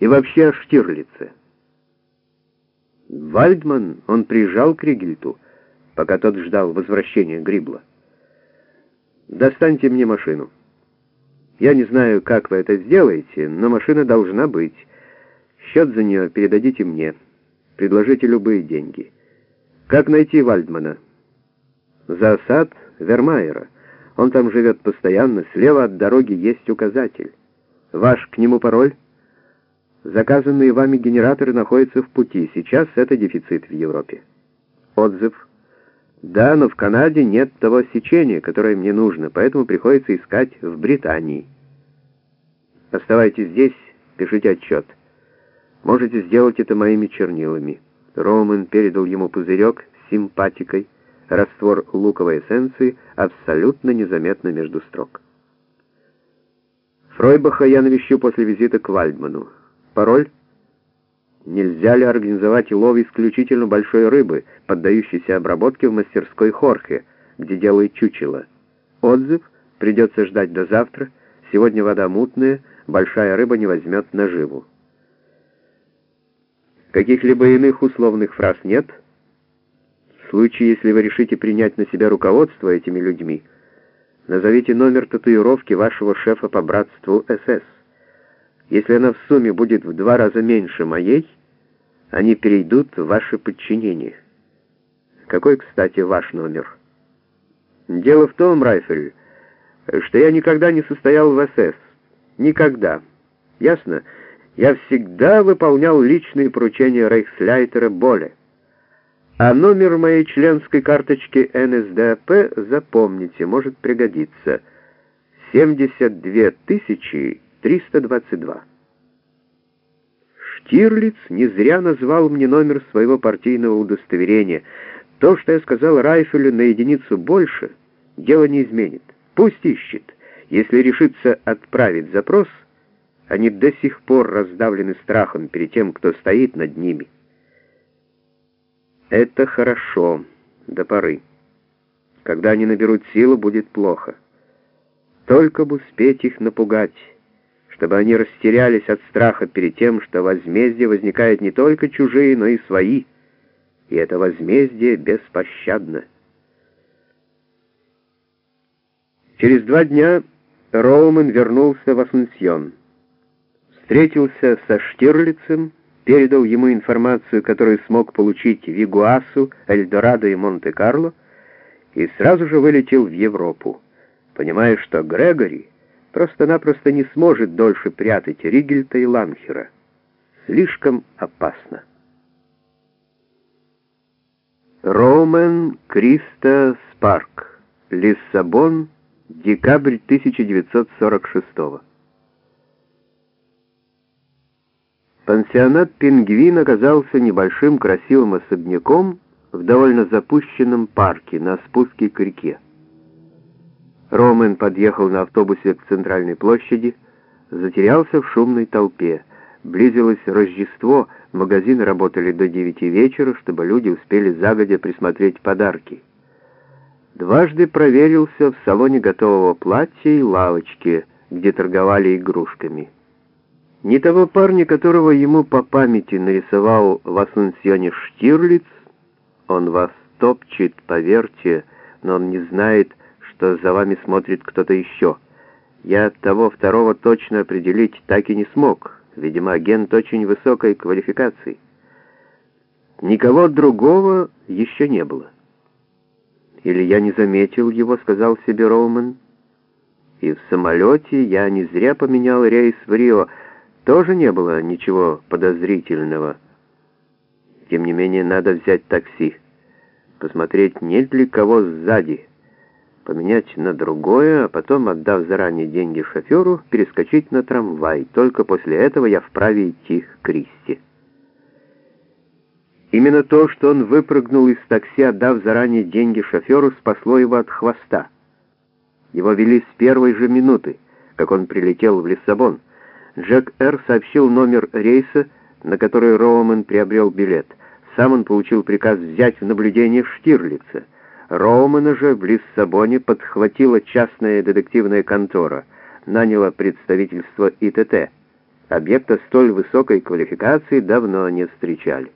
И вообще о Штирлице. Вальдман, он приезжал к Ригельту, пока тот ждал возвращения Грибла. «Достаньте мне машину. Я не знаю, как вы это сделаете, но машина должна быть. Счет за нее передадите мне. Предложите любые деньги. Как найти Вальдмана?» «За осад Вермайера. Он там живет постоянно, слева от дороги есть указатель. Ваш к нему пароль?» Заказанные вами генераторы находятся в пути. Сейчас это дефицит в Европе. Отзыв. Да, но в Канаде нет того сечения, которое мне нужно, поэтому приходится искать в Британии. Оставайтесь здесь, пишите отчет. Можете сделать это моими чернилами. Роман передал ему пузырек с симпатикой, раствор луковой эссенции абсолютно незаметно между строк. Фройбаха я навещу после визита к Вальдману. Пароль? Нельзя ли организовать лов исключительно большой рыбы, поддающейся обработке в мастерской Хорхе, где делают чучело? Отзыв? Придется ждать до завтра. Сегодня вода мутная, большая рыба не возьмет наживу. Каких-либо иных условных фраз нет? В случае, если вы решите принять на себя руководство этими людьми, назовите номер татуировки вашего шефа по братству СС. Если она в сумме будет в два раза меньше моей, они перейдут в ваше подчинение. Какой, кстати, ваш номер? Дело в том, Райфель, что я никогда не состоял в СС. Никогда. Ясно? Я всегда выполнял личные поручения Рейхсляйтера Боля. А номер моей членской карточки НСДАП, запомните, может пригодиться. 72 тысячи 322. Штирлиц не зря назвал мне номер своего партийного удостоверения. То, что я сказал Райфелю на единицу больше, дело не изменит. Пусть ищет. Если решится отправить запрос, они до сих пор раздавлены страхом перед тем, кто стоит над ними. Это хорошо, до поры. Когда они наберут силу, будет плохо. Только бы успеть их напугать чтобы они растерялись от страха перед тем, что возмездие возникает не только чужие, но и свои, и это возмездие беспощадно. Через два дня Роумен вернулся в Ассунсьон. Встретился со Штирлицем, передал ему информацию, которую смог получить в Игуасу, Эльдорадо и Монте-Карло, и сразу же вылетел в Европу, понимая, что Грегори просто-напросто не сможет дольше прятать Ригельта и Ланхера. Слишком опасно. Роумен Криста Спарк. Лиссабон. Декабрь 1946 Пансионат «Пингвин» оказался небольшим красивым особняком в довольно запущенном парке на спуске к реке. Ромен подъехал на автобусе к центральной площади, затерялся в шумной толпе. Близилось Рождество, магазины работали до девяти вечера, чтобы люди успели загодя присмотреть подарки. Дважды проверился в салоне готового платья и лавочке, где торговали игрушками. Не того парня, которого ему по памяти нарисовал в Ассунсьоне Штирлиц, он вас топчет, поверьте, но он не знает, что за вами смотрит кто-то еще. Я того второго точно определить так и не смог. Видимо, агент очень высокой квалификации. Никого другого еще не было. Или я не заметил его, сказал себе Роуман. И в самолете я не зря поменял рейс в Рио. Тоже не было ничего подозрительного. Тем не менее, надо взять такси. Посмотреть, нет ли кого сзади поменять на другое, а потом, отдав заранее деньги шоферу, перескочить на трамвай. Только после этого я вправе идти к Кристи. Именно то, что он выпрыгнул из такси, отдав заранее деньги шоферу, спасло его от хвоста. Его вели с первой же минуты, как он прилетел в Лиссабон. Джек Р. сообщил номер рейса, на который Роумен приобрел билет. Сам он получил приказ взять в наблюдение Штирлица — Роумана же в Лиссабоне подхватила частная детективная контора, наняла представительство ИТТ. Объекта столь высокой квалификации давно не встречали.